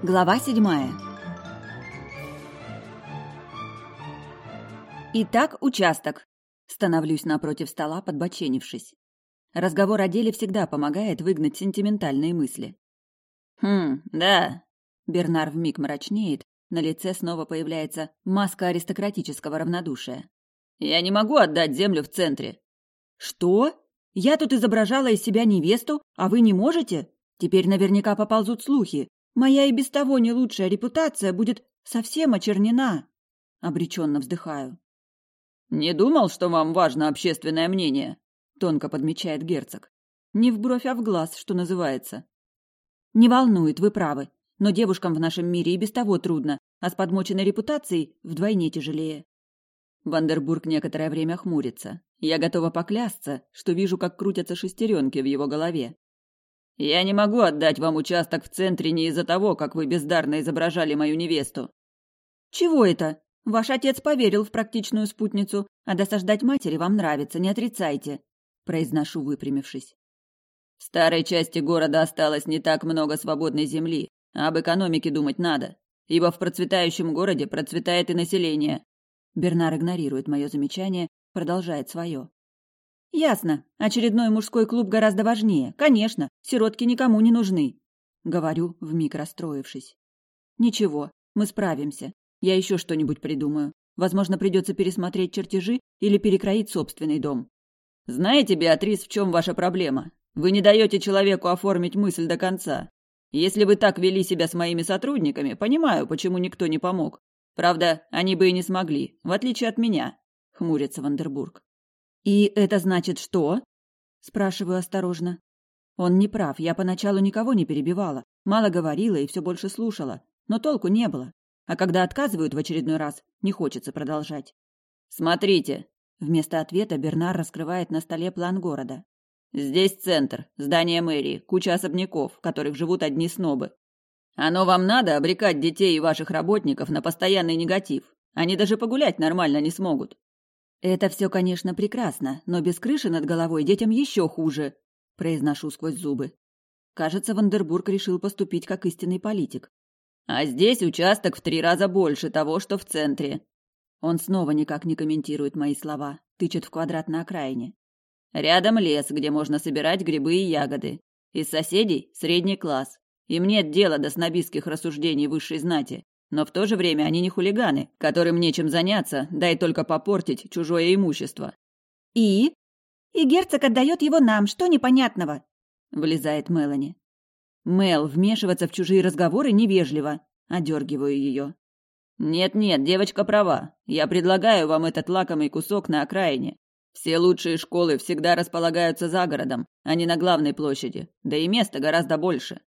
Глава седьмая. Итак, участок. Становлюсь напротив стола, подбоченившись. Разговор о деле всегда помогает выгнать сентиментальные мысли. Хм, да. Бернар вмиг мрачнеет, на лице снова появляется маска аристократического равнодушия. Я не могу отдать землю в центре. Что? Я тут изображала из себя невесту, а вы не можете? Теперь наверняка поползут слухи. Моя и без того не лучшая репутация будет совсем очернена. Обреченно вздыхаю. Не думал, что вам важно общественное мнение, тонко подмечает герцог. Не в бровь, а в глаз, что называется. Не волнует, вы правы. Но девушкам в нашем мире и без того трудно, а с подмоченной репутацией вдвойне тяжелее. Вандербург некоторое время хмурится. Я готова поклясться, что вижу, как крутятся шестеренки в его голове. Я не могу отдать вам участок в центре не из-за того, как вы бездарно изображали мою невесту. Чего это? Ваш отец поверил в практичную спутницу, а досаждать матери вам нравится, не отрицайте, произношу, выпрямившись. В старой части города осталось не так много свободной земли, а об экономике думать надо, ибо в процветающем городе процветает и население. Бернар игнорирует мое замечание, продолжает свое. Ясно. Очередной мужской клуб гораздо важнее. Конечно, сиротки никому не нужны. Говорю, вмиг расстроившись. Ничего, мы справимся. Я еще что-нибудь придумаю. Возможно, придется пересмотреть чертежи или перекроить собственный дом. Знаете, Беатрис, в чем ваша проблема? Вы не даете человеку оформить мысль до конца. Если вы так вели себя с моими сотрудниками, понимаю, почему никто не помог. Правда, они бы и не смогли, в отличие от меня, хмурится Вандербург. «И это значит что?» – спрашиваю осторожно. Он не прав, я поначалу никого не перебивала, мало говорила и все больше слушала, но толку не было. А когда отказывают в очередной раз, не хочется продолжать. «Смотрите!» Вместо ответа Бернар раскрывает на столе план города. «Здесь центр, здание мэрии, куча особняков, в которых живут одни снобы. Оно вам надо обрекать детей и ваших работников на постоянный негатив. Они даже погулять нормально не смогут. Это все, конечно, прекрасно, но без крыши над головой детям еще хуже, произношу сквозь зубы. Кажется, Вандербург решил поступить как истинный политик. А здесь участок в три раза больше того, что в центре. Он снова никак не комментирует мои слова, тычет в квадрат на окраине. Рядом лес, где можно собирать грибы и ягоды. Из соседей средний класс. Им нет дела до снобистских рассуждений высшей знати. Но в то же время они не хулиганы, которым нечем заняться, дай только попортить чужое имущество. И? И герцог отдает его нам, что непонятного? Влезает Мелани. Мел, вмешиваться в чужие разговоры невежливо. Одергиваю ее. Нет-нет, девочка права. Я предлагаю вам этот лакомый кусок на окраине. Все лучшие школы всегда располагаются за городом, а не на главной площади. Да и места гораздо больше.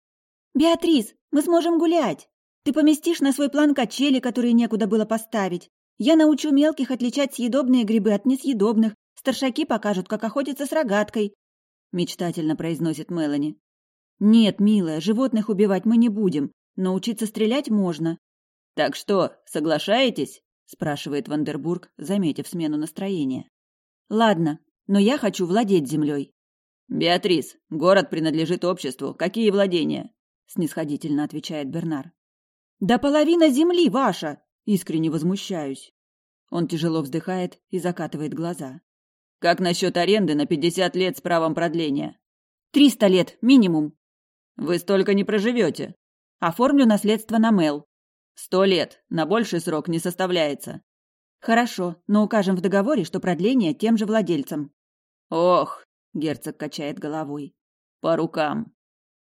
Беатрис, мы сможем гулять. Ты поместишь на свой план качели, которые некуда было поставить. Я научу мелких отличать съедобные грибы от несъедобных. Старшаки покажут, как охотиться с рогаткой», — мечтательно произносит Мелани. «Нет, милая, животных убивать мы не будем, но учиться стрелять можно». «Так что, соглашаетесь?» — спрашивает Вандербург, заметив смену настроения. «Ладно, но я хочу владеть землей». «Беатрис, город принадлежит обществу. Какие владения?» — снисходительно отвечает Бернар. «Да половина земли ваша!» – искренне возмущаюсь. Он тяжело вздыхает и закатывает глаза. «Как насчет аренды на пятьдесят лет с правом продления?» «Триста лет, минимум». «Вы столько не проживете». «Оформлю наследство на Мел». «Сто лет, на больший срок не составляется». «Хорошо, но укажем в договоре, что продление тем же владельцам». «Ох», – герцог качает головой, – «по рукам».